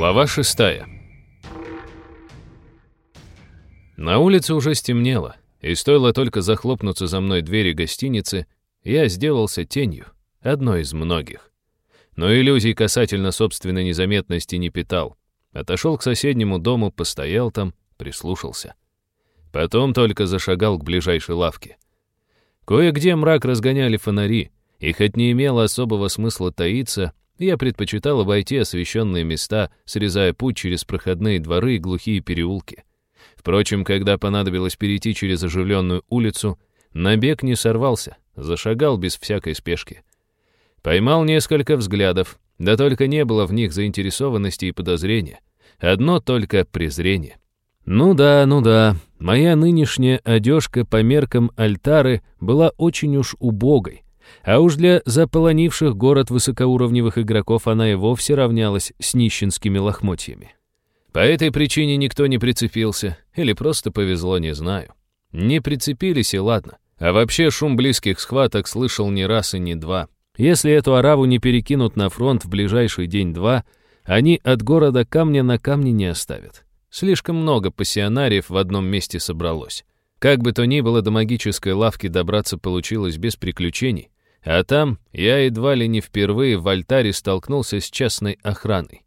Глава 6 На улице уже стемнело, и стоило только захлопнуться за мной двери гостиницы, я сделался тенью, одной из многих. Но иллюзий касательно собственной незаметности не питал. Отошел к соседнему дому, постоял там, прислушался. Потом только зашагал к ближайшей лавке. Кое-где мрак разгоняли фонари, и хоть не имело особого смысла таиться, я предпочитал обойти освещенные места, срезая путь через проходные дворы и глухие переулки. Впрочем, когда понадобилось перейти через оживленную улицу, набег не сорвался, зашагал без всякой спешки. Поймал несколько взглядов, да только не было в них заинтересованности и подозрения. Одно только презрение. Ну да, ну да, моя нынешняя одежка по меркам альтары была очень уж убогой, а уж для заполонивших город высокоуровневых игроков она и вовсе равнялась с нищенскими лохмотьями. По этой причине никто не прицепился, или просто повезло, не знаю. Не прицепились и ладно. А вообще шум близких схваток слышал не раз и не два. Если эту араву не перекинут на фронт в ближайший день-два, они от города камня на камне не оставят. Слишком много пассионариев в одном месте собралось. Как бы то ни было, до магической лавки добраться получилось без приключений, а там я едва ли не впервые в альтаре столкнулся с частной охраной.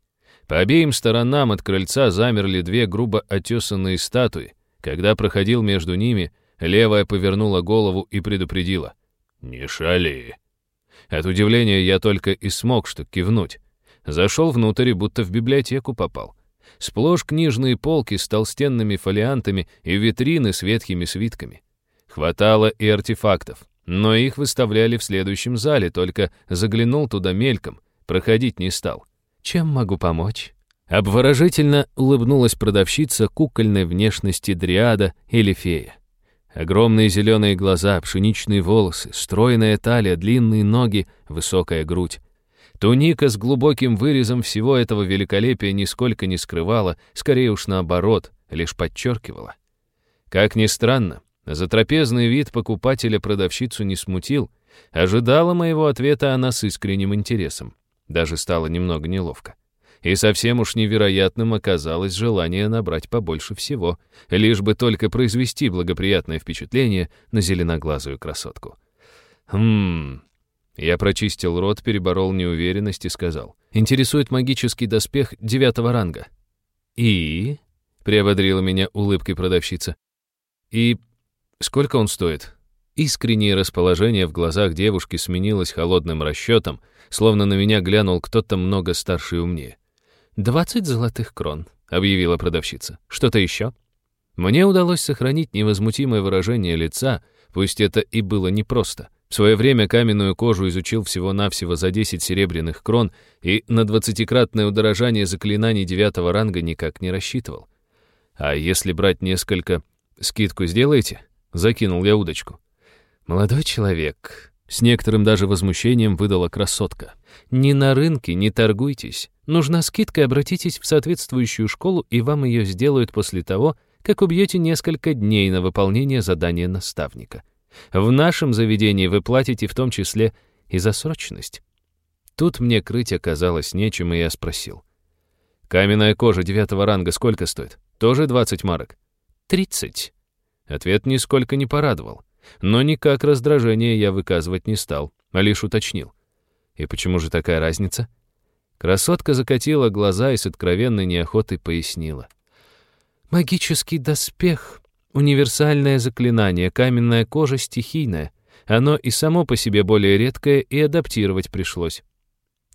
По обеим сторонам от крыльца замерли две грубо отесанные статуи. Когда проходил между ними, левая повернула голову и предупредила. «Не шали!» От удивления я только и смог что кивнуть. Зашел внутрь и будто в библиотеку попал. Сплошь книжные полки с толстенными фолиантами и витрины с ветхими свитками. Хватало и артефактов. Но их выставляли в следующем зале, только заглянул туда мельком, проходить не стал. «Чем могу помочь?» Обворожительно улыбнулась продавщица кукольной внешности дриада или фея. Огромные зеленые глаза, пшеничные волосы, стройная талия, длинные ноги, высокая грудь. Туника с глубоким вырезом всего этого великолепия нисколько не скрывала, скорее уж наоборот, лишь подчеркивала. Как ни странно, Затрапезный вид покупателя продавщицу не смутил. Ожидала моего ответа она с искренним интересом. Даже стало немного неловко. И совсем уж невероятным оказалось желание набрать побольше всего, лишь бы только произвести благоприятное впечатление на зеленоглазую красотку. «Хм...» Я прочистил рот, переборол неуверенность и сказал. «Интересует магический доспех девятого ранга». «И?» — приободрила меня улыбкой продавщица. «И Сколько он стоит? Искреннее расположение в глазах девушки сменилось холодным расчетом, словно на меня глянул кто-то много старше и умнее. «Двадцать золотых крон», — объявила продавщица. «Что-то еще?» Мне удалось сохранить невозмутимое выражение лица, пусть это и было непросто. В свое время каменную кожу изучил всего-навсего за 10 серебряных крон и на двадцатикратное удорожание заклинаний девятого ранга никак не рассчитывал. «А если брать несколько, скидку сделаете?» Закинул я удочку. «Молодой человек», — с некоторым даже возмущением выдала красотка, «ни на рынке не торгуйтесь. Нужна скидка, обратитесь в соответствующую школу, и вам ее сделают после того, как убьете несколько дней на выполнение задания наставника. В нашем заведении вы платите в том числе и за срочность». Тут мне крыть оказалось нечем, и я спросил. «Каменная кожа девятого ранга сколько стоит? Тоже 20 марок?» «Тридцать», Ответ нисколько не порадовал. Но никак раздражение я выказывать не стал, а лишь уточнил. И почему же такая разница? Красотка закатила глаза и с откровенной неохотой пояснила. «Магический доспех, универсальное заклинание, каменная кожа стихийная. Оно и само по себе более редкое, и адаптировать пришлось».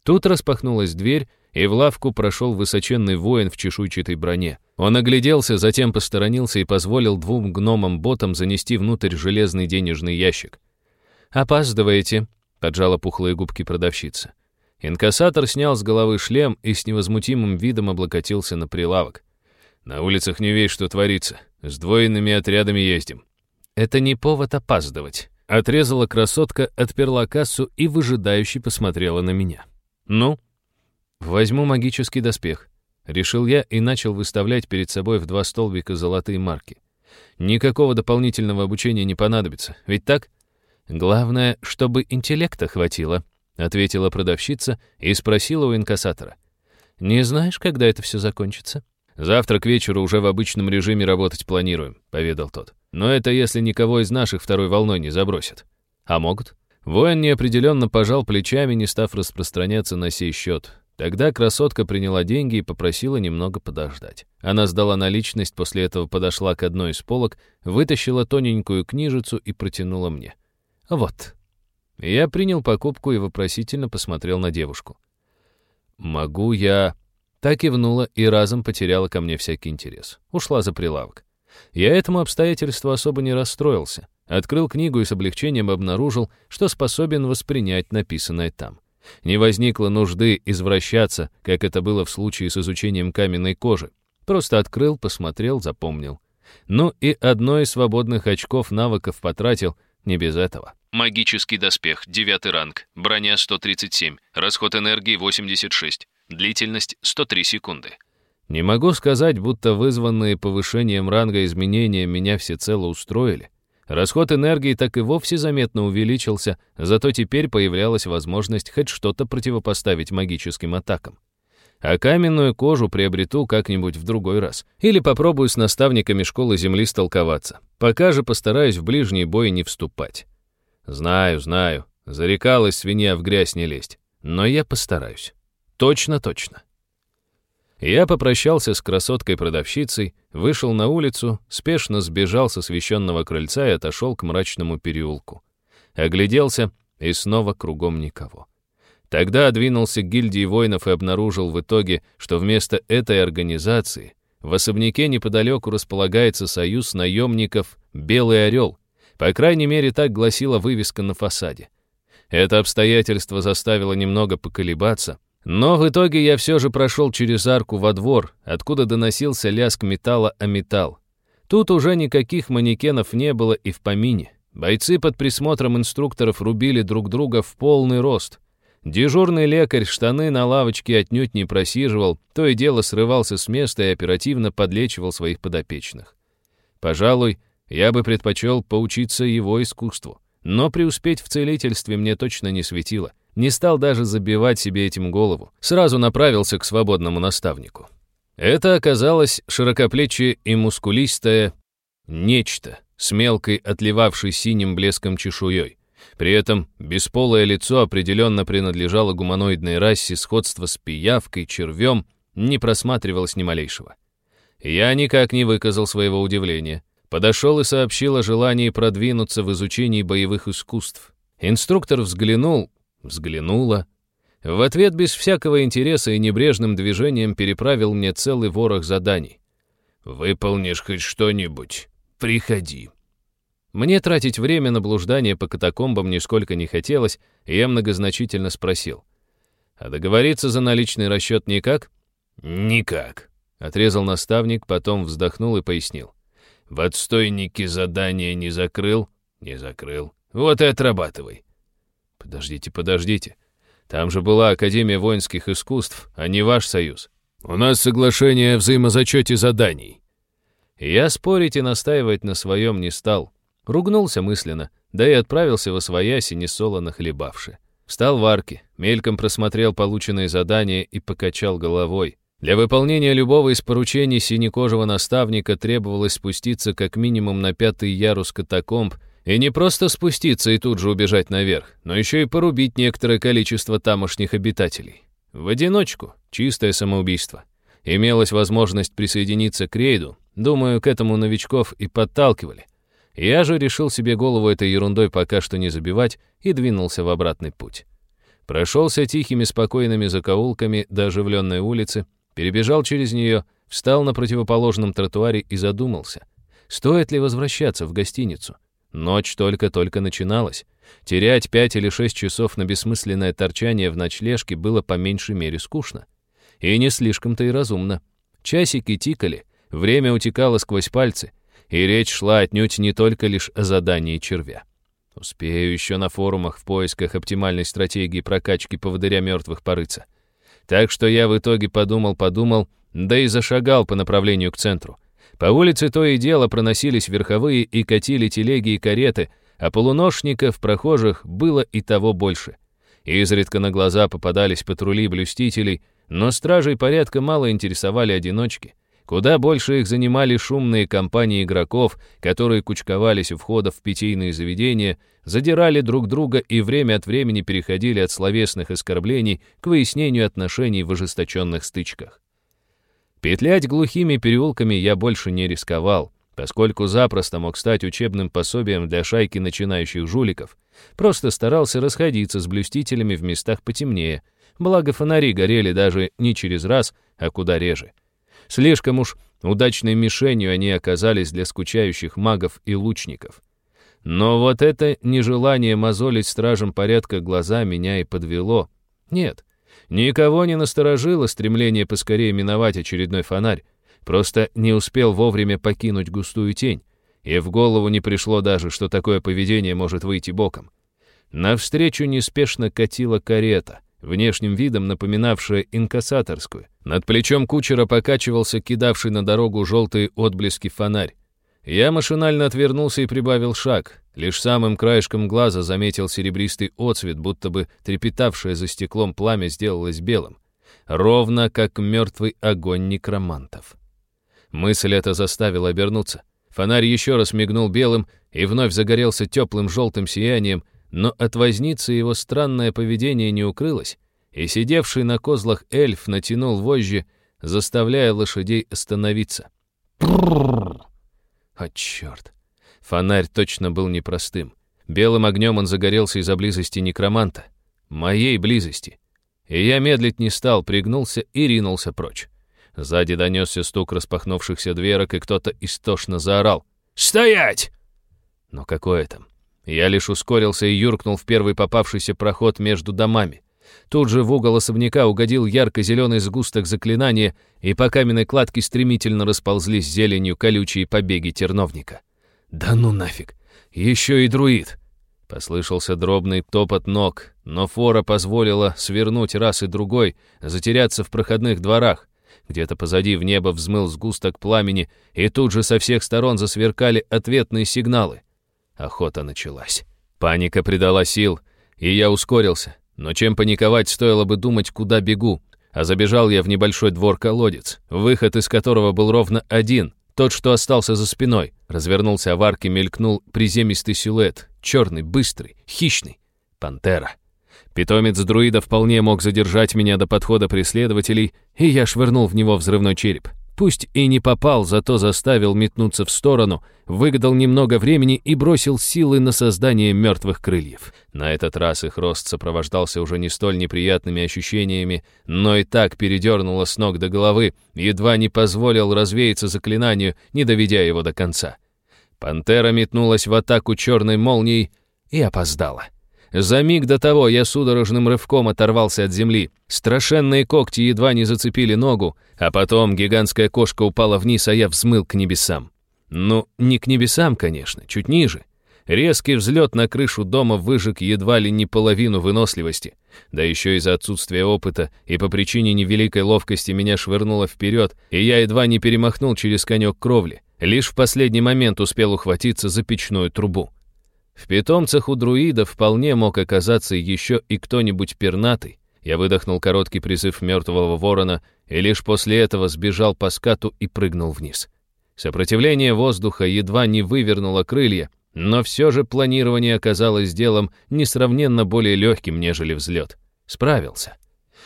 Тут распахнулась дверь, и в лавку прошел высоченный воин в чешуйчатой броне. Он огляделся, затем посторонился и позволил двум гномам-ботам занести внутрь железный денежный ящик. «Опаздываете», — поджала пухлые губки продавщица. Инкассатор снял с головы шлем и с невозмутимым видом облокотился на прилавок. «На улицах не весь, что творится. С двойными отрядами ездим». «Это не повод опаздывать», — отрезала красотка, отперла кассу и выжидающе посмотрела на меня. «Ну?» Возьму магический доспех. Решил я и начал выставлять перед собой в два столбика золотые марки. Никакого дополнительного обучения не понадобится, ведь так? Главное, чтобы интеллекта хватило, ответила продавщица и спросила у инкассатора. Не знаешь, когда это все закончится? Завтра к вечеру уже в обычном режиме работать планируем, поведал тот. Но это если никого из наших второй волной не забросят. А могут? Воин неопределенно пожал плечами, не став распространяться на сей счет. Тогда красотка приняла деньги и попросила немного подождать. Она сдала наличность, после этого подошла к одной из полок, вытащила тоненькую книжицу и протянула мне. «Вот». Я принял покупку и вопросительно посмотрел на девушку. «Могу я...» Так и внула и разом потеряла ко мне всякий интерес. Ушла за прилавок. Я этому обстоятельству особо не расстроился. Открыл книгу и с облегчением обнаружил, что способен воспринять написанное там — не возникло нужды извращаться, как это было в случае с изучением каменной кожи. Просто открыл, посмотрел, запомнил. Ну и одно из свободных очков навыков потратил, не без этого. Магический доспех, 9 ранг, броня 137, расход энергии 86, длительность 103 секунды. Не могу сказать, будто вызванные повышением ранга изменения меня всецело устроили. Расход энергии так и вовсе заметно увеличился, зато теперь появлялась возможность хоть что-то противопоставить магическим атакам. А каменную кожу приобрету как-нибудь в другой раз. Или попробую с наставниками школы земли столковаться. Пока же постараюсь в ближний бой не вступать. Знаю, знаю. Зарекалась свинья в грязь не лезть. Но я постараюсь. Точно-точно. Я попрощался с красоткой-продавщицей, вышел на улицу, спешно сбежал со священного крыльца и отошел к мрачному переулку. Огляделся, и снова кругом никого. Тогда двинулся к гильдии воинов и обнаружил в итоге, что вместо этой организации в особняке неподалеку располагается союз наемников «Белый орел». По крайней мере, так гласила вывеска на фасаде. Это обстоятельство заставило немного поколебаться — но в итоге я все же прошел через арку во двор, откуда доносился лязг металла о металл. Тут уже никаких манекенов не было и в помине. Бойцы под присмотром инструкторов рубили друг друга в полный рост. Дежурный лекарь штаны на лавочке отнюдь не просиживал, то и дело срывался с места и оперативно подлечивал своих подопечных. Пожалуй, я бы предпочел поучиться его искусству, но преуспеть в целительстве мне точно не светило — не стал даже забивать себе этим голову. Сразу направился к свободному наставнику. Это оказалось широкоплечие и мускулистое нечто с мелкой, отливавшей синим блеском чешуей. При этом бесполое лицо определенно принадлежало гуманоидной расе, сходство с пиявкой, червем не просматривалось ни малейшего. Я никак не выказал своего удивления. Подошел и сообщил о желании продвинуться в изучении боевых искусств. Инструктор взглянул взглянула. В ответ без всякого интереса и небрежным движением переправил мне целый ворох заданий. «Выполнишь хоть что-нибудь, приходи». Мне тратить время на блуждание по катакомбам нисколько не хотелось, и я многозначительно спросил. «А договориться за наличный расчет никак?» «Никак», — отрезал наставник, потом вздохнул и пояснил. «В отстойнике задание не закрыл?» «Не закрыл. Вот и отрабатывай. «Подождите, подождите. Там же была Академия воинских искусств, а не ваш союз. У нас соглашение о взаимозачете заданий». Я спорить и настаивать на своем не стал. Ругнулся мысленно, да и отправился во свояси, несолоно хлебавши. Встал в арке, мельком просмотрел полученные задания и покачал головой. Для выполнения любого из поручений синекожего наставника требовалось спуститься как минимум на пятый ярус катакомб и не просто спуститься и тут же убежать наверх, но еще и порубить некоторое количество тамошних обитателей. В одиночку, чистое самоубийство. Имелась возможность присоединиться к рейду, думаю, к этому новичков и подталкивали. Я же решил себе голову этой ерундой пока что не забивать и двинулся в обратный путь. Прошелся тихими спокойными закоулками до оживленной улицы, перебежал через нее, встал на противоположном тротуаре и задумался, стоит ли возвращаться в гостиницу. Ночь только-только начиналась. Терять пять или шесть часов на бессмысленное торчание в ночлежке было по меньшей мере скучно. И не слишком-то и разумно. Часики тикали, время утекало сквозь пальцы, и речь шла отнюдь не только лишь о задании червя. Успею еще на форумах в поисках оптимальной стратегии прокачки поводыря мертвых порыться. Так что я в итоге подумал-подумал, да и зашагал по направлению к центру — по улице то и дело проносились верховые и катили телеги и кареты, а полуношников, прохожих, было и того больше. Изредка на глаза попадались патрули блюстителей, но стражей порядка мало интересовали одиночки. Куда больше их занимали шумные компании игроков, которые кучковались у входа в питейные заведения, задирали друг друга и время от времени переходили от словесных оскорблений к выяснению отношений в ожесточенных стычках. Петлять глухими переулками я больше не рисковал, поскольку запросто мог стать учебным пособием для шайки начинающих жуликов. Просто старался расходиться с блюстителями в местах потемнее, благо фонари горели даже не через раз, а куда реже. Слишком уж удачной мишенью они оказались для скучающих магов и лучников. Но вот это нежелание мозолить стражам порядка глаза меня и подвело. Нет, Никого не насторожило стремление поскорее миновать очередной фонарь, просто не успел вовремя покинуть густую тень, и в голову не пришло даже, что такое поведение может выйти боком. Навстречу неспешно катила карета, внешним видом напоминавшая инкассаторскую. Над плечом кучера покачивался кидавший на дорогу желтые отблески фонарь. Я машинально отвернулся и прибавил шаг. Лишь самым краешком глаза заметил серебристый отсвет, будто бы трепетавшее за стеклом пламя сделалось белым. Ровно как мертвый огонь некромантов. Мысль эта заставила обернуться. Фонарь еще раз мигнул белым и вновь загорелся теплым желтым сиянием, но от возницы его странное поведение не укрылось, и сидевший на козлах эльф натянул вожжи, заставляя лошадей остановиться. «Пррррр!» А, О, черт! Фонарь точно был непростым. Белым огнем он загорелся из-за близости некроманта. Моей близости. И я медлить не стал, пригнулся и ринулся прочь. Сзади донесся стук распахнувшихся дверок, и кто-то истошно заорал. «Стоять!» Но какое там? Я лишь ускорился и юркнул в первый попавшийся проход между домами. Тут же в угол особняка угодил ярко-зеленый сгусток заклинания, и по каменной кладке стремительно расползлись зеленью колючие побеги терновника. «Да ну нафиг! Еще и друид!» Послышался дробный топот ног, но фора позволила свернуть раз и другой, затеряться в проходных дворах. Где-то позади в небо взмыл сгусток пламени, и тут же со всех сторон засверкали ответные сигналы. Охота началась. Паника придала сил, и я ускорился. Но чем паниковать, стоило бы думать, куда бегу. А забежал я в небольшой двор-колодец, выход из которого был ровно один, тот, что остался за спиной. Развернулся в арке, мелькнул приземистый силуэт, черный, быстрый, хищный. Пантера. Питомец друида вполне мог задержать меня до подхода преследователей, и я швырнул в него взрывной череп. Пусть и не попал, зато заставил метнуться в сторону, выгадал немного времени и бросил силы на создание мертвых крыльев. На этот раз их рост сопровождался уже не столь неприятными ощущениями, но и так передернуло с ног до головы, едва не позволил развеяться заклинанию, не доведя его до конца. Пантера метнулась в атаку черной молнией и опоздала. За миг до того я судорожным рывком оторвался от земли. Страшенные когти едва не зацепили ногу, а потом гигантская кошка упала вниз, а я взмыл к небесам. Ну, не к небесам, конечно, чуть ниже. Резкий взлет на крышу дома выжег едва ли не половину выносливости. Да еще из-за отсутствия опыта и по причине невеликой ловкости меня швырнуло вперед, и я едва не перемахнул через конек кровли. Лишь в последний момент успел ухватиться за печную трубу. В питомцах у друида вполне мог оказаться еще и кто-нибудь пернатый. Я выдохнул короткий призыв мертвого ворона и лишь после этого сбежал по скату и прыгнул вниз. Сопротивление воздуха едва не вывернуло крылья, но все же планирование оказалось делом несравненно более легким, нежели взлет. Справился.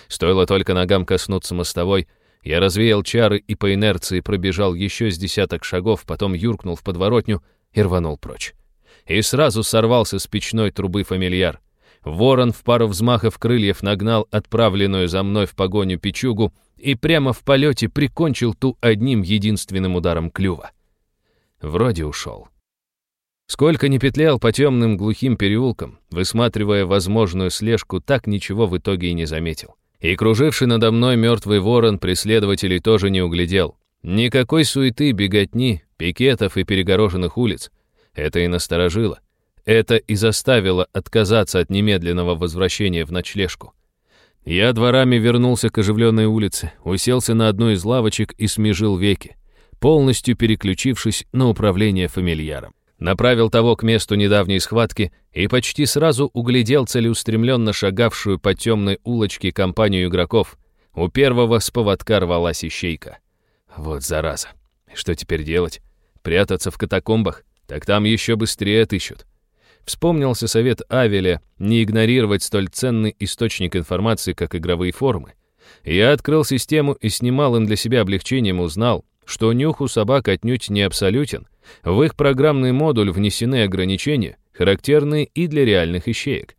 Стоило только ногам коснуться мостовой, я развеял чары и по инерции пробежал еще с десяток шагов, потом юркнул в подворотню и рванул прочь и сразу сорвался с печной трубы фамильяр. Ворон в пару взмахов крыльев нагнал отправленную за мной в погоню печугу и прямо в полете прикончил ту одним единственным ударом клюва. Вроде ушел. Сколько не петлял по темным глухим переулкам, высматривая возможную слежку, так ничего в итоге и не заметил. И круживший надо мной мертвый ворон преследователей тоже не углядел. Никакой суеты, беготни, пикетов и перегороженных улиц — это и насторожило. Это и заставило отказаться от немедленного возвращения в ночлежку. Я дворами вернулся к оживленной улице, уселся на одну из лавочек и смежил веки, полностью переключившись на управление фамильяром. Направил того к месту недавней схватки и почти сразу углядел целеустремленно шагавшую по темной улочке компанию игроков. У первого с поводка рвалась ищейка. Вот зараза. Что теперь делать? Прятаться в катакомбах? так там еще быстрее отыщут. Вспомнился совет Авеля не игнорировать столь ценный источник информации, как игровые форумы. Я открыл систему и с немалым для себя облегчением узнал, что нюх у собак отнюдь не абсолютен. В их программный модуль внесены ограничения, характерные и для реальных ищеек.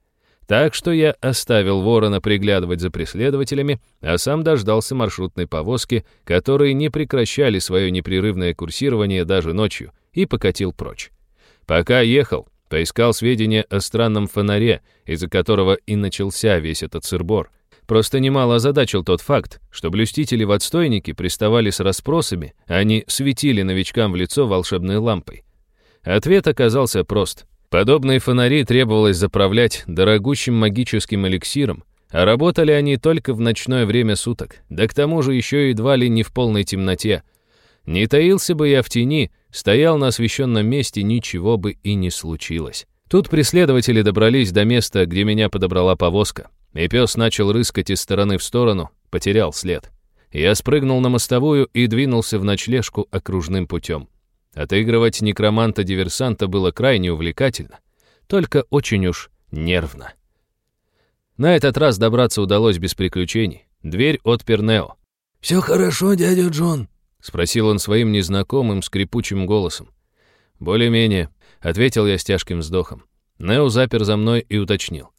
Так что я оставил ворона приглядывать за преследователями, а сам дождался маршрутной повозки, которые не прекращали свое непрерывное курсирование даже ночью — и покатил прочь. Пока ехал, поискал сведения о странном фонаре, из-за которого и начался весь этот сырбор. Просто немало озадачил тот факт, что блюстители в отстойнике приставали с расспросами, а они светили новичкам в лицо волшебной лампой. Ответ оказался прост. Подобные фонари требовалось заправлять дорогущим магическим эликсиром, а работали они только в ночное время суток, да к тому же еще едва ли не в полной темноте. Не таился бы я в тени — стоял на освещенном месте, ничего бы и не случилось. Тут преследователи добрались до места, где меня подобрала повозка, и пес начал рыскать из стороны в сторону, потерял след. Я спрыгнул на мостовую и двинулся в ночлежку окружным путем. Отыгрывать некроманта-диверсанта было крайне увлекательно, только очень уж нервно. На этот раз добраться удалось без приключений. Дверь отпер Нео. «Все хорошо, дядя Джон», — спросил он своим незнакомым скрипучим голосом. «Более-менее», — ответил я с тяжким вздохом. Нео запер за мной и уточнил.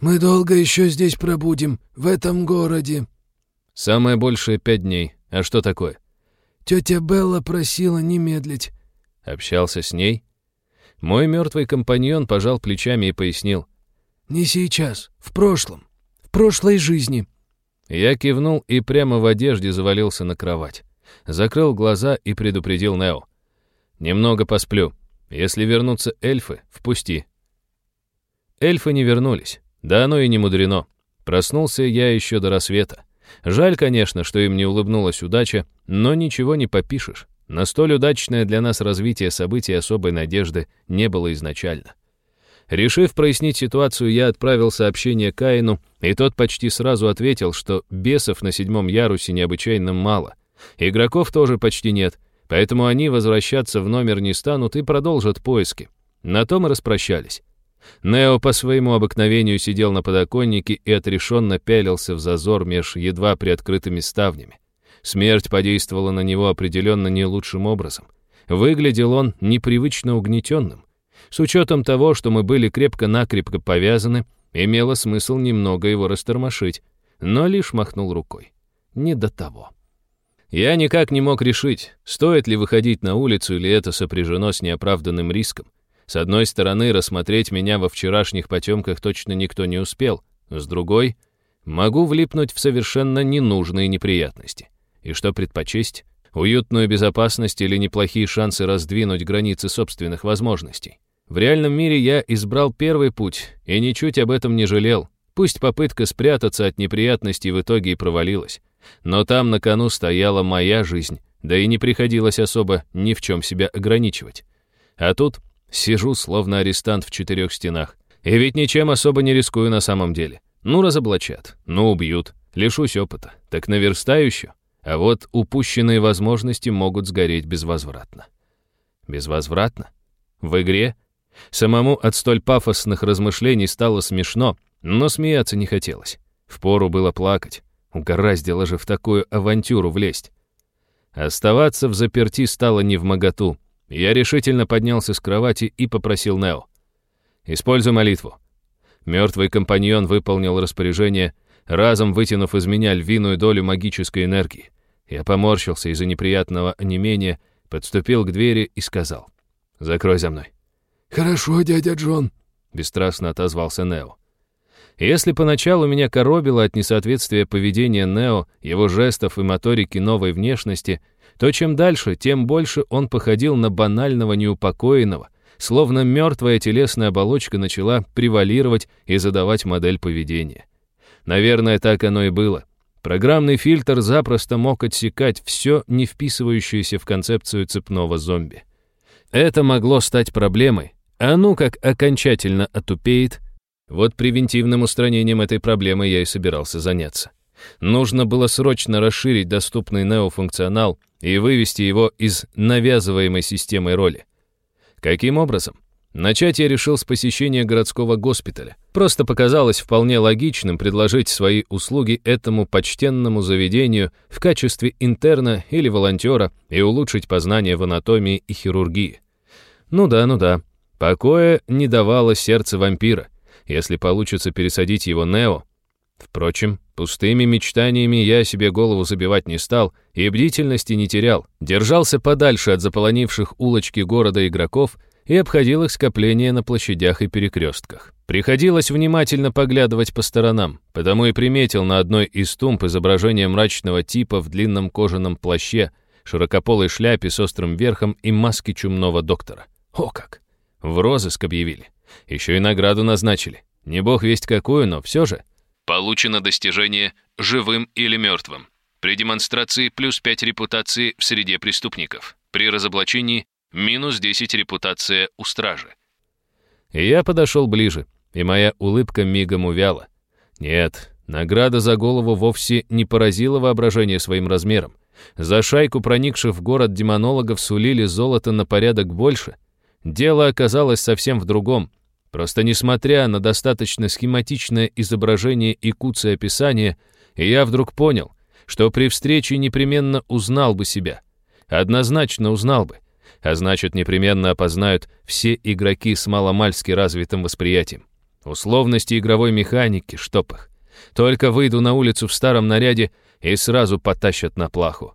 «Мы долго еще здесь пробудем, в этом городе». «Самое большее пять дней. А что такое?» «Тетя Белла просила не медлить». «Общался с ней?» Мой мертвый компаньон пожал плечами и пояснил. «Не сейчас, в прошлом, в прошлой жизни». Я кивнул и прямо в одежде завалился на кровать закрыл глаза и предупредил Нео. «Немного посплю. Если вернутся эльфы, впусти». Эльфы не вернулись. Да оно и не мудрено. Проснулся я еще до рассвета. Жаль, конечно, что им не улыбнулась удача, но ничего не попишешь. На столь удачное для нас развитие событий особой надежды не было изначально. Решив прояснить ситуацию, я отправил сообщение Каину, и тот почти сразу ответил, что бесов на седьмом ярусе необычайно мало, Игроков тоже почти нет, поэтому они возвращаться в номер не станут и продолжат поиски. На том и распрощались. Нео по своему обыкновению сидел на подоконнике и отрешенно пялился в зазор меж едва приоткрытыми ставнями. Смерть подействовала на него определенно не лучшим образом. Выглядел он непривычно угнетенным. С учетом того, что мы были крепко-накрепко повязаны, имело смысл немного его растормошить, но лишь махнул рукой. Не до того. Я никак не мог решить, стоит ли выходить на улицу или это сопряжено с неоправданным риском. С одной стороны, рассмотреть меня во вчерашних потемках точно никто не успел, с другой — могу влипнуть в совершенно ненужные неприятности. И что предпочесть? Уютную безопасность или неплохие шансы раздвинуть границы собственных возможностей? В реальном мире я избрал первый путь и ничуть об этом не жалел. Пусть попытка спрятаться от неприятностей в итоге и провалилась. Но там на кону стояла моя жизнь, да и не приходилось особо ни в чем себя ограничивать. А тут сижу, словно арестант в четырех стенах. И ведь ничем особо не рискую на самом деле. Ну, разоблачат, ну, убьют, лишусь опыта. Так наверстаю еще. А вот упущенные возможности могут сгореть безвозвратно. Безвозвратно? В игре? Самому от столь пафосных размышлений стало смешно, но смеяться не хотелось. Впору было плакать. Угораздило же в такую авантюру влезть. Оставаться в заперти стало не в моготу. Я решительно поднялся с кровати и попросил Нео. «Используй молитву». Мертвый компаньон выполнил распоряжение, разом вытянув из меня львиную долю магической энергии. Я поморщился из-за неприятного онемения, подступил к двери и сказал. «Закрой за мной». «Хорошо, дядя Джон», — бесстрастно отозвался Нео. Если поначалу меня коробило от несоответствия поведения Нео, его жестов и моторики новой внешности, то чем дальше, тем больше он походил на банального неупокоенного, словно мертвая телесная оболочка начала превалировать и задавать модель поведения. Наверное, так оно и было. Программный фильтр запросто мог отсекать все, не вписывающееся в концепцию цепного зомби. Это могло стать проблемой, а ну как окончательно отупеет – вот превентивным устранением этой проблемы я и собирался заняться. Нужно было срочно расширить доступный неофункционал и вывести его из навязываемой системой роли. Каким образом? Начать я решил с посещения городского госпиталя. Просто показалось вполне логичным предложить свои услуги этому почтенному заведению в качестве интерна или волонтера и улучшить познания в анатомии и хирургии. Ну да, ну да. Покоя не давало сердце вампира — если получится пересадить его Нео. Впрочем, пустыми мечтаниями я себе голову забивать не стал и бдительности не терял. Держался подальше от заполонивших улочки города игроков и обходил их скопления на площадях и перекрестках. Приходилось внимательно поглядывать по сторонам, потому и приметил на одной из тумб изображение мрачного типа в длинном кожаном плаще, широкополой шляпе с острым верхом и маске чумного доктора. О как! В розыск объявили. Еще и награду назначили. Не бог весть какую, но все же. Получено достижение «живым или мертвым». При демонстрации плюс 5 репутации в среде преступников. При разоблачении минус 10 репутация у стражи. Я подошел ближе, и моя улыбка мигом увяла. Нет, награда за голову вовсе не поразила воображение своим размером. За шайку, проникших в город демонологов, сулили золото на порядок больше. Дело оказалось совсем в другом. Просто несмотря на достаточно схематичное изображение и куцое описание, я вдруг понял, что при встрече непременно узнал бы себя. Однозначно узнал бы. А значит, непременно опознают все игроки с маломальски развитым восприятием. Условности игровой механики, чтоб их. Только выйду на улицу в старом наряде и сразу потащат на плаху.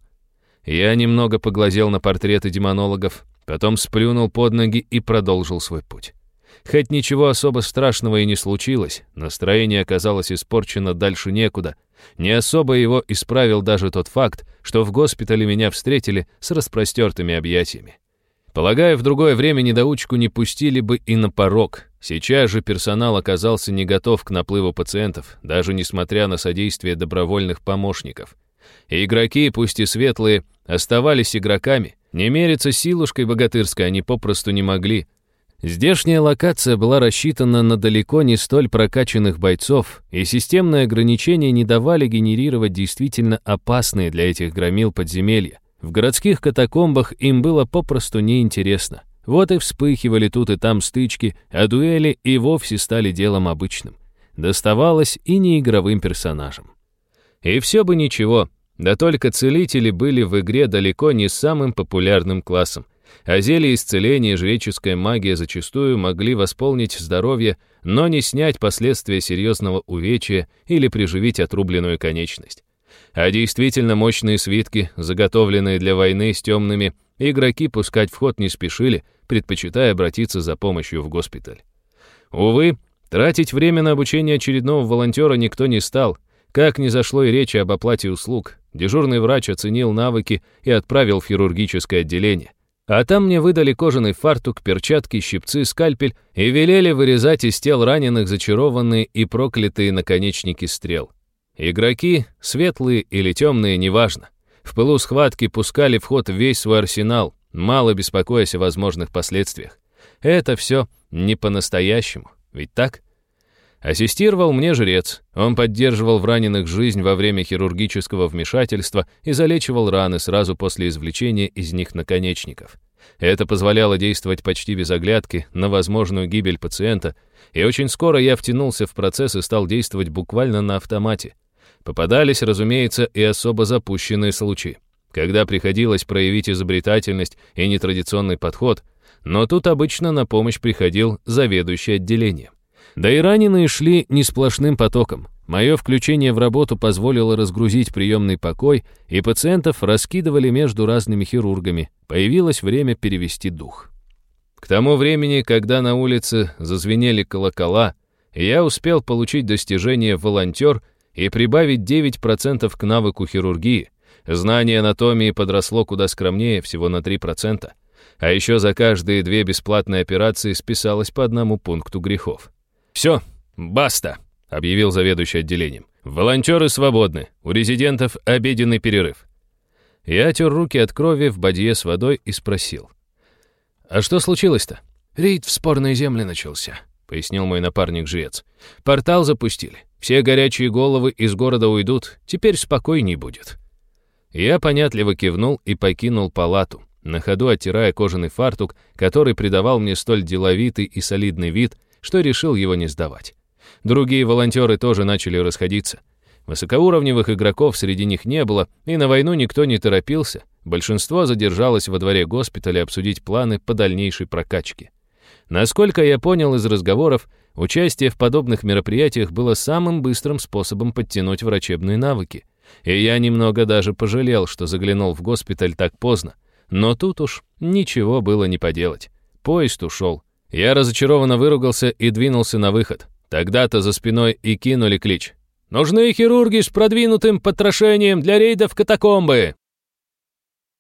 Я немного поглазел на портреты демонологов, потом сплюнул под ноги и продолжил свой путь. Хоть ничего особо страшного и не случилось, настроение оказалось испорчено дальше некуда. Не особо его исправил даже тот факт, что в госпитале меня встретили с распростертыми объятиями. Полагаю, в другое время недоучку не пустили бы и на порог. Сейчас же персонал оказался не готов к наплыву пациентов, даже несмотря на содействие добровольных помощников. И игроки, пусть и светлые, оставались игроками. Не мериться силушкой богатырской они попросту не могли, Здешняя локация была рассчитана на далеко не столь прокачанных бойцов, и системные ограничения не давали генерировать действительно опасные для этих громил подземелья. В городских катакомбах им было попросту неинтересно. Вот и вспыхивали тут и там стычки, а дуэли и вовсе стали делом обычным. Доставалось и неигровым персонажам. И все бы ничего, да только целители были в игре далеко не самым популярным классом а зелье исцеления и жреческая магия зачастую могли восполнить здоровье, но не снять последствия серьезного увечья или приживить отрубленную конечность. А действительно мощные свитки, заготовленные для войны с темными, игроки пускать в ход не спешили, предпочитая обратиться за помощью в госпиталь. Увы, тратить время на обучение очередного волонтера никто не стал, как ни зашло и речи об оплате услуг. Дежурный врач оценил навыки и отправил в хирургическое отделение – а там мне выдали кожаный фартук, перчатки, щипцы, скальпель и велели вырезать из тел раненых зачарованные и проклятые наконечники стрел. Игроки, светлые или темные, неважно. В пылу схватки пускали в ход весь свой арсенал, мало беспокоясь о возможных последствиях. Это все не по-настоящему, ведь так? Ассистировал мне жрец. Он поддерживал в раненых жизнь во время хирургического вмешательства и залечивал раны сразу после извлечения из них наконечников. Это позволяло действовать почти без оглядки на возможную гибель пациента, и очень скоро я втянулся в процесс и стал действовать буквально на автомате. Попадались, разумеется, и особо запущенные случаи, когда приходилось проявить изобретательность и нетрадиционный подход, но тут обычно на помощь приходил заведующий отделением. Да и раненые шли не сплошным потоком. Мое включение в работу позволило разгрузить приемный покой, и пациентов раскидывали между разными хирургами. Появилось время перевести дух. К тому времени, когда на улице зазвенели колокола, я успел получить достижение «волонтер» и прибавить 9% к навыку хирургии. Знание анатомии подросло куда скромнее, всего на 3%. А еще за каждые две бесплатные операции списалось по одному пункту грехов. «Все, баста», — объявил заведующий отделением. «Волонтеры свободны, у резидентов обеденный перерыв». Я тер руки от крови в бадье с водой и спросил. «А что случилось-то?» «Рейд в спорные земли начался», — пояснил мой напарник-жрец. «Портал запустили. Все горячие головы из города уйдут. Теперь спокойней будет». Я понятливо кивнул и покинул палату, на ходу оттирая кожаный фартук, который придавал мне столь деловитый и солидный вид, что решил его не сдавать. Другие волонтеры тоже начали расходиться. Высокоуровневых игроков среди них не было, и на войну никто не торопился. Большинство задержалось во дворе госпиталя обсудить планы по дальнейшей прокачке. Насколько я понял из разговоров, участие в подобных мероприятиях было самым быстрым способом подтянуть врачебные навыки. И я немного даже пожалел, что заглянул в госпиталь так поздно. Но тут уж ничего было не поделать. Поезд ушел. Я разочарованно выругался и двинулся на выход. Тогда-то за спиной и кинули клич. «Нужны хирурги с продвинутым потрошением для рейдов катакомбы!»